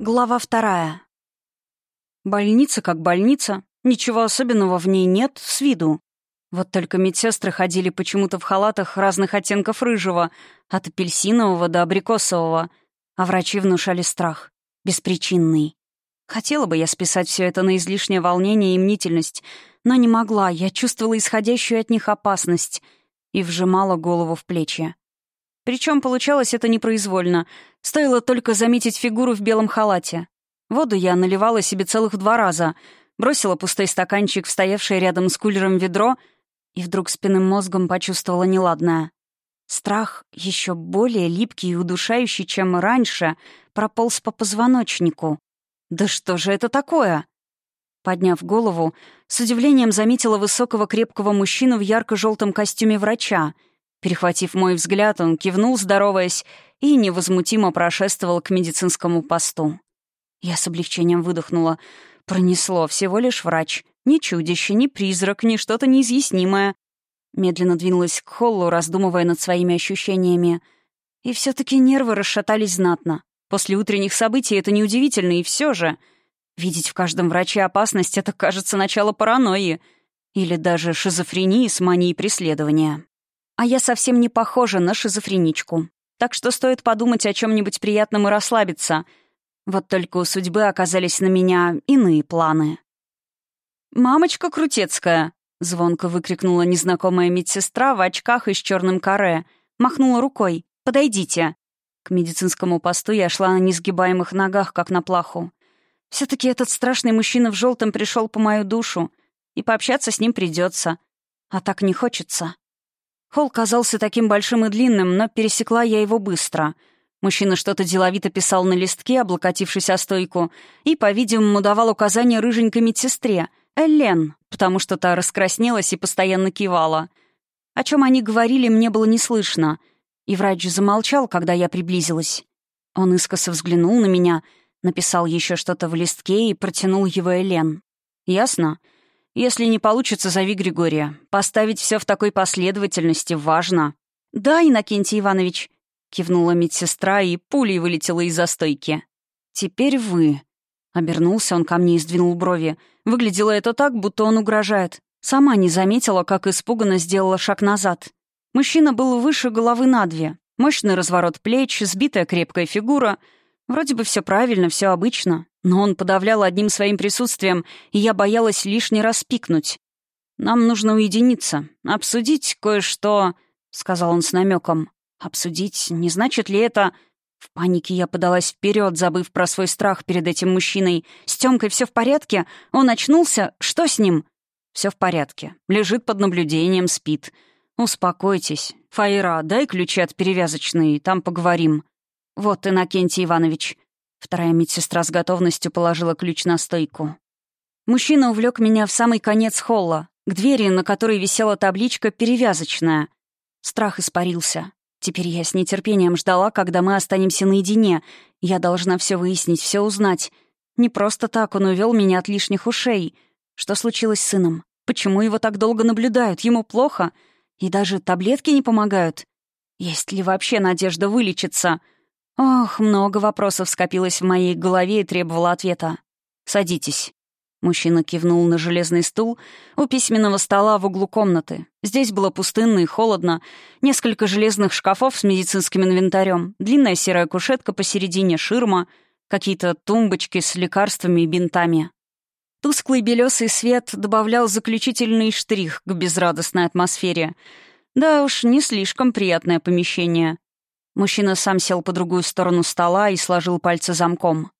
Глава вторая. Больница как больница. Ничего особенного в ней нет с виду. Вот только медсестры ходили почему-то в халатах разных оттенков рыжего, от апельсинового до абрикосового, а врачи внушали страх. Беспричинный. Хотела бы я списать все это на излишнее волнение и мнительность, но не могла, я чувствовала исходящую от них опасность и вжимала голову в плечи. Причем получалось это непроизвольно. Стоило только заметить фигуру в белом халате. Воду я наливала себе целых два раза, бросила пустой стаканчик в стоявшее рядом с кулером ведро и вдруг спинным мозгом почувствовала неладное. Страх, еще более липкий и удушающий, чем раньше, прополз по позвоночнику. «Да что же это такое?» Подняв голову, с удивлением заметила высокого крепкого мужчину в ярко-желтом костюме врача — Перехватив мой взгляд, он кивнул, здороваясь, и невозмутимо прошествовал к медицинскому посту. Я с облегчением выдохнула. Пронесло всего лишь врач. Ни чудище, ни призрак, ни что-то неизъяснимое. Медленно двинулась к холлу, раздумывая над своими ощущениями. И все таки нервы расшатались знатно. После утренних событий это неудивительно, и все же... Видеть в каждом враче опасность — это, кажется, начало паранойи. Или даже шизофрении с манией преследования. А я совсем не похожа на шизофреничку. Так что стоит подумать о чем-нибудь приятном и расслабиться. Вот только у судьбы оказались на меня иные планы. «Мамочка Крутецкая!» — звонко выкрикнула незнакомая медсестра в очках и с черным каре. Махнула рукой. «Подойдите!» К медицинскому посту я шла на несгибаемых ногах, как на плаху. все таки этот страшный мужчина в желтом пришел по мою душу, и пообщаться с ним придется. А так не хочется. Холл казался таким большим и длинным, но пересекла я его быстро. Мужчина что-то деловито писал на листке, облокотившись о стойку, и, по-видимому, давал указания рыженькой медсестре, Эллен, потому что та раскраснелась и постоянно кивала. О чем они говорили, мне было не слышно, и врач замолчал, когда я приблизилась. Он искоса взглянул на меня, написал еще что-то в листке и протянул его Элен. «Ясно?» Если не получится, зови Григория. Поставить все в такой последовательности важно». «Да, Иннокентий Иванович», — кивнула медсестра и пулей вылетела из застойки. «Теперь вы». Обернулся он ко мне и сдвинул брови. Выглядело это так, будто он угрожает. Сама не заметила, как испуганно сделала шаг назад. Мужчина был выше головы на две. Мощный разворот плеч, сбитая крепкая фигура — Вроде бы все правильно, все обычно, но он подавлял одним своим присутствием, и я боялась лишний раз пикнуть. «Нам нужно уединиться, обсудить кое-что», — сказал он с намеком. «Обсудить? Не значит ли это...» В панике я подалась вперед, забыв про свой страх перед этим мужчиной. «С Тёмкой все в порядке? Он очнулся? Что с ним?» Все в порядке. Лежит под наблюдением, спит. Успокойтесь. Фаира, дай ключи от перевязочной, там поговорим». «Вот, Иннокентий Иванович». Вторая медсестра с готовностью положила ключ на стойку. Мужчина увлек меня в самый конец холла, к двери, на которой висела табличка «Перевязочная». Страх испарился. Теперь я с нетерпением ждала, когда мы останемся наедине. Я должна все выяснить, все узнать. Не просто так он увел меня от лишних ушей. Что случилось с сыном? Почему его так долго наблюдают? Ему плохо? И даже таблетки не помогают? Есть ли вообще надежда вылечиться?» Ох, много вопросов скопилось в моей голове и требовало ответа. «Садитесь». Мужчина кивнул на железный стул у письменного стола в углу комнаты. Здесь было пустынно и холодно. Несколько железных шкафов с медицинским инвентарем, длинная серая кушетка посередине, ширма, какие-то тумбочки с лекарствами и бинтами. Тусклый белесый свет добавлял заключительный штрих к безрадостной атмосфере. Да уж, не слишком приятное помещение. Мужчина сам сел по другую сторону стола и сложил пальцы замком.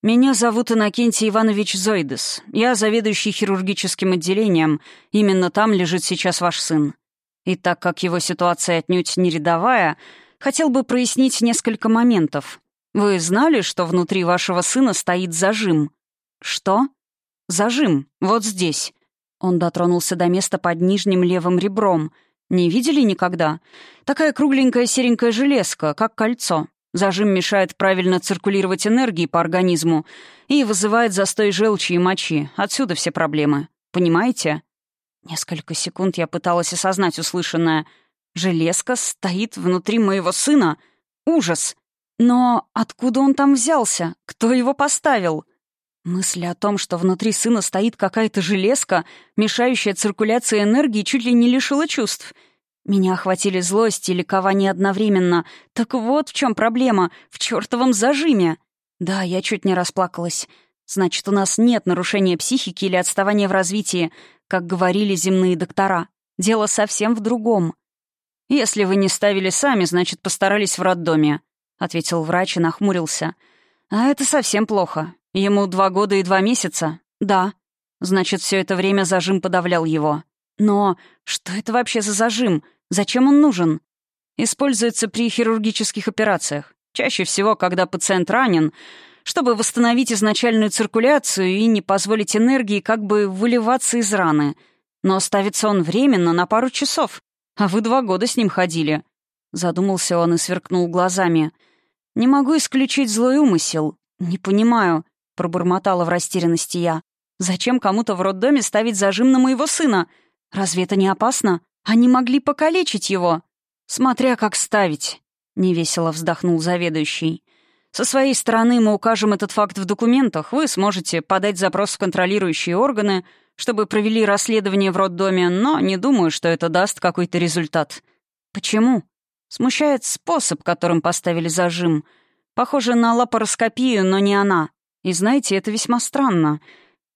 «Меня зовут Иннокентий Иванович Зойдес. Я заведующий хирургическим отделением. Именно там лежит сейчас ваш сын. И так как его ситуация отнюдь не рядовая, хотел бы прояснить несколько моментов. Вы знали, что внутри вашего сына стоит зажим?» «Что?» «Зажим. Вот здесь». Он дотронулся до места под нижним левым ребром — не видели никогда? Такая кругленькая серенькая железка, как кольцо. Зажим мешает правильно циркулировать энергии по организму и вызывает застой желчи и мочи. Отсюда все проблемы. Понимаете? Несколько секунд я пыталась осознать услышанное. Железка стоит внутри моего сына. Ужас! Но откуда он там взялся? Кто его поставил? Мысль о том, что внутри сына стоит какая-то железка, мешающая циркуляции энергии, чуть ли не лишила чувств. Меня охватили злость и ликование одновременно. Так вот в чем проблема, в чертовом зажиме. Да, я чуть не расплакалась. Значит, у нас нет нарушения психики или отставания в развитии, как говорили земные доктора. Дело совсем в другом. «Если вы не ставили сами, значит, постарались в роддоме», — ответил врач и нахмурился. «А это совсем плохо. Ему два года и два месяца? Да. Значит, все это время зажим подавлял его. Но что это вообще за зажим? Зачем он нужен? Используется при хирургических операциях. Чаще всего, когда пациент ранен, чтобы восстановить изначальную циркуляцию и не позволить энергии как бы выливаться из раны. Но ставится он временно на пару часов. А вы два года с ним ходили. Задумался он и сверкнул глазами. «Не могу исключить злой умысел. Не понимаю пробормотала в растерянности я. «Зачем кому-то в роддоме ставить зажим на моего сына? Разве это не опасно? Они могли покалечить его!» «Смотря как ставить», — невесело вздохнул заведующий. «Со своей стороны мы укажем этот факт в документах. Вы сможете подать запрос в контролирующие органы, чтобы провели расследование в роддоме, но не думаю, что это даст какой-то результат». «Почему?» Смущает способ, которым поставили зажим. Похоже на лапароскопию, но не она. И знаете, это весьма странно.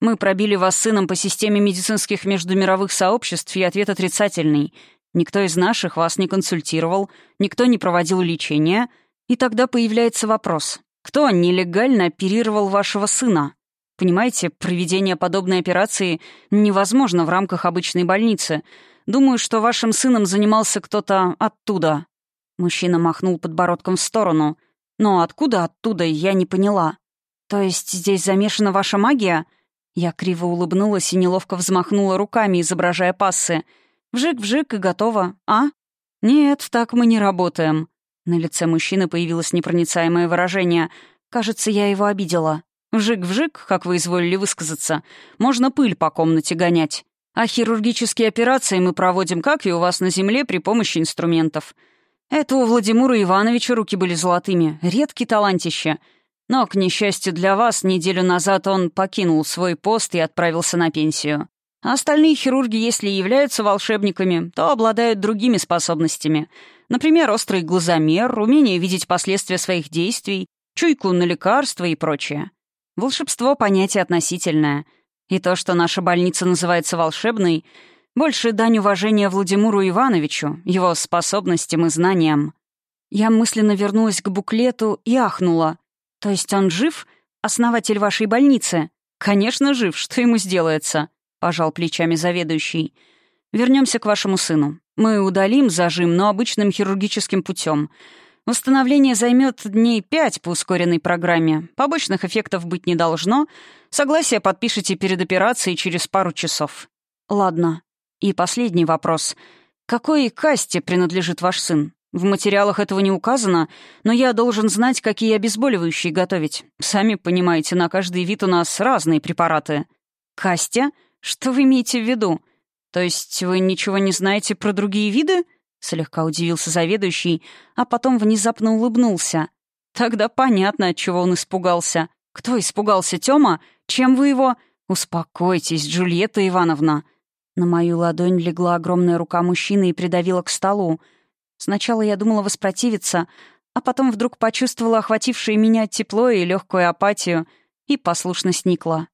Мы пробили вас сыном по системе медицинских междумировых сообществ, и ответ отрицательный. Никто из наших вас не консультировал, никто не проводил лечение. И тогда появляется вопрос. Кто нелегально оперировал вашего сына? Понимаете, проведение подобной операции невозможно в рамках обычной больницы. Думаю, что вашим сыном занимался кто-то оттуда». Мужчина махнул подбородком в сторону. «Но откуда оттуда, я не поняла. «То есть здесь замешана ваша магия?» Я криво улыбнулась и неловко взмахнула руками, изображая пассы. «Вжик-вжик и готово, а?» «Нет, так мы не работаем». На лице мужчины появилось непроницаемое выражение. «Кажется, я его обидела». «Вжик-вжик, как вы изволили высказаться, можно пыль по комнате гонять. А хирургические операции мы проводим, как и у вас на земле, при помощи инструментов. Это у Владимира Ивановича руки были золотыми, редкий талантище. Но, к несчастью для вас, неделю назад он покинул свой пост и отправился на пенсию. А остальные хирурги, если и являются волшебниками, то обладают другими способностями. Например, острый глазомер, умение видеть последствия своих действий, чуйку на лекарства и прочее. Волшебство — понятие относительное. И то, что наша больница называется волшебной, больше дань уважения Владимиру Ивановичу, его способностям и знаниям. Я мысленно вернулась к буклету и ахнула — «То есть он жив? Основатель вашей больницы?» «Конечно, жив. Что ему сделается?» — пожал плечами заведующий. «Вернемся к вашему сыну. Мы удалим зажим, но обычным хирургическим путем. Восстановление займет дней пять по ускоренной программе. Побочных эффектов быть не должно. Согласие подпишите перед операцией через пару часов». «Ладно. И последний вопрос. Какой касте принадлежит ваш сын?» В материалах этого не указано, но я должен знать, какие обезболивающие готовить. Сами понимаете, на каждый вид у нас разные препараты. Костя, Что вы имеете в виду? То есть вы ничего не знаете про другие виды? Слегка удивился заведующий, а потом внезапно улыбнулся. Тогда понятно, от чего он испугался. Кто испугался Тёма? Чем вы его... «Успокойтесь, Джульетта Ивановна!» На мою ладонь легла огромная рука мужчины и придавила к столу — Сначала я думала воспротивиться, а потом вдруг почувствовала охватившее меня тепло и легкую апатию, и послушно сникла.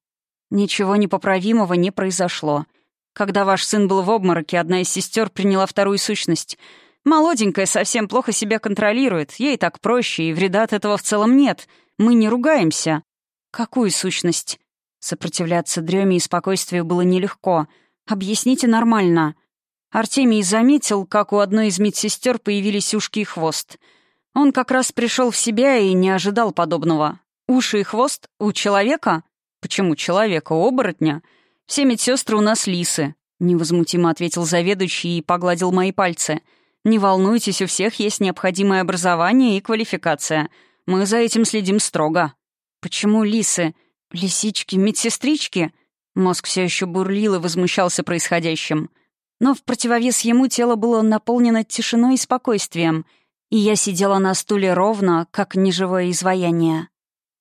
Ничего непоправимого не произошло. Когда ваш сын был в обмороке, одна из сестер приняла вторую сущность. Молоденькая совсем плохо себя контролирует, ей так проще, и вреда от этого в целом нет. Мы не ругаемся. Какую сущность? Сопротивляться дреме и спокойствию было нелегко. Объясните нормально. Артемий заметил, как у одной из медсестер появились ушки и хвост. Он как раз пришел в себя и не ожидал подобного. Уши и хвост у человека? Почему человека? Оборотня? Все медсестры у нас лисы. Невозмутимо ответил заведующий и погладил мои пальцы. «Не волнуйтесь, у всех есть необходимое образование и квалификация. Мы за этим следим строго». «Почему лисы? Лисички, медсестрички?» Мозг все еще бурлил и возмущался происходящим но в противовес ему тело было наполнено тишиной и спокойствием, и я сидела на стуле ровно, как неживое изваяние.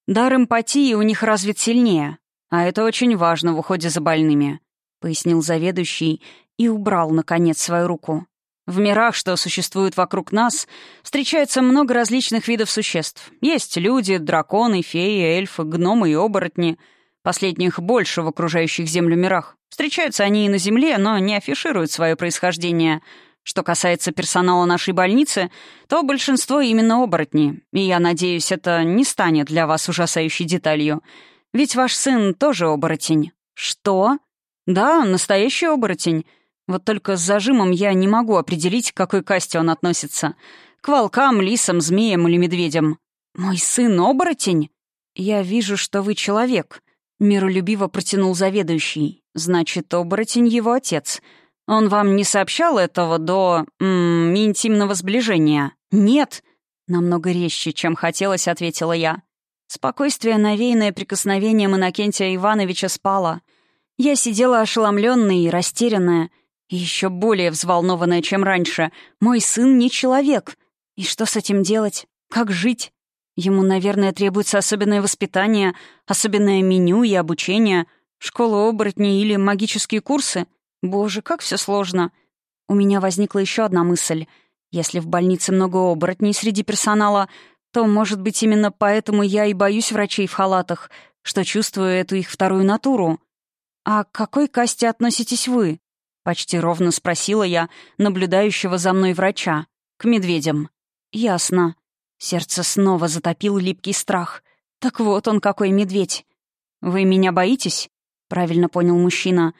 Дар эмпатии у них развит сильнее, а это очень важно в уходе за больными, пояснил заведующий и убрал, наконец, свою руку. В мирах, что существуют вокруг нас, встречается много различных видов существ. Есть люди, драконы, феи, эльфы, гномы и оборотни — последних больше в окружающих Землю мирах. Встречаются они и на Земле, но не афишируют свое происхождение. Что касается персонала нашей больницы, то большинство именно оборотни, и я надеюсь, это не станет для вас ужасающей деталью. Ведь ваш сын тоже оборотень». «Что?» «Да, настоящий оборотень. Вот только с зажимом я не могу определить, к какой касте он относится. К волкам, лисам, змеям или медведям». «Мой сын оборотень?» «Я вижу, что вы человек», Миролюбиво протянул заведующий. Значит, оборотень его отец. Он вам не сообщал этого до... М -м, интимного сближения? Нет. Намного резче, чем хотелось, ответила я. Спокойствие, навеянное прикосновением Иннокентия Ивановича, спало. Я сидела ошеломленная и растерянная, и еще более взволнованная, чем раньше. Мой сын не человек. И что с этим делать? Как жить? Ему, наверное, требуется особенное воспитание, особенное меню и обучение, школа оборотней или магические курсы. Боже, как все сложно. У меня возникла еще одна мысль. Если в больнице много оборотней среди персонала, то, может быть, именно поэтому я и боюсь врачей в халатах, что чувствую эту их вторую натуру. «А к какой касте относитесь вы?» — почти ровно спросила я наблюдающего за мной врача. «К медведям». «Ясно», Сердце снова затопил липкий страх. «Так вот он какой медведь!» «Вы меня боитесь?» — правильно понял мужчина.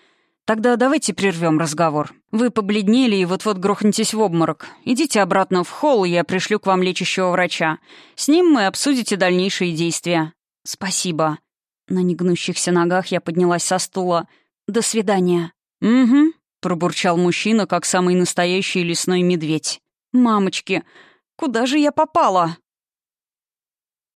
«Тогда давайте прервем разговор. Вы побледнели и вот-вот грохнетесь в обморок. Идите обратно в холл, я пришлю к вам лечащего врача. С ним мы обсудите дальнейшие действия». «Спасибо». На негнущихся ногах я поднялась со стула. «До свидания». «Угу», — пробурчал мужчина, как самый настоящий лесной медведь. «Мамочки, куда же я попала?»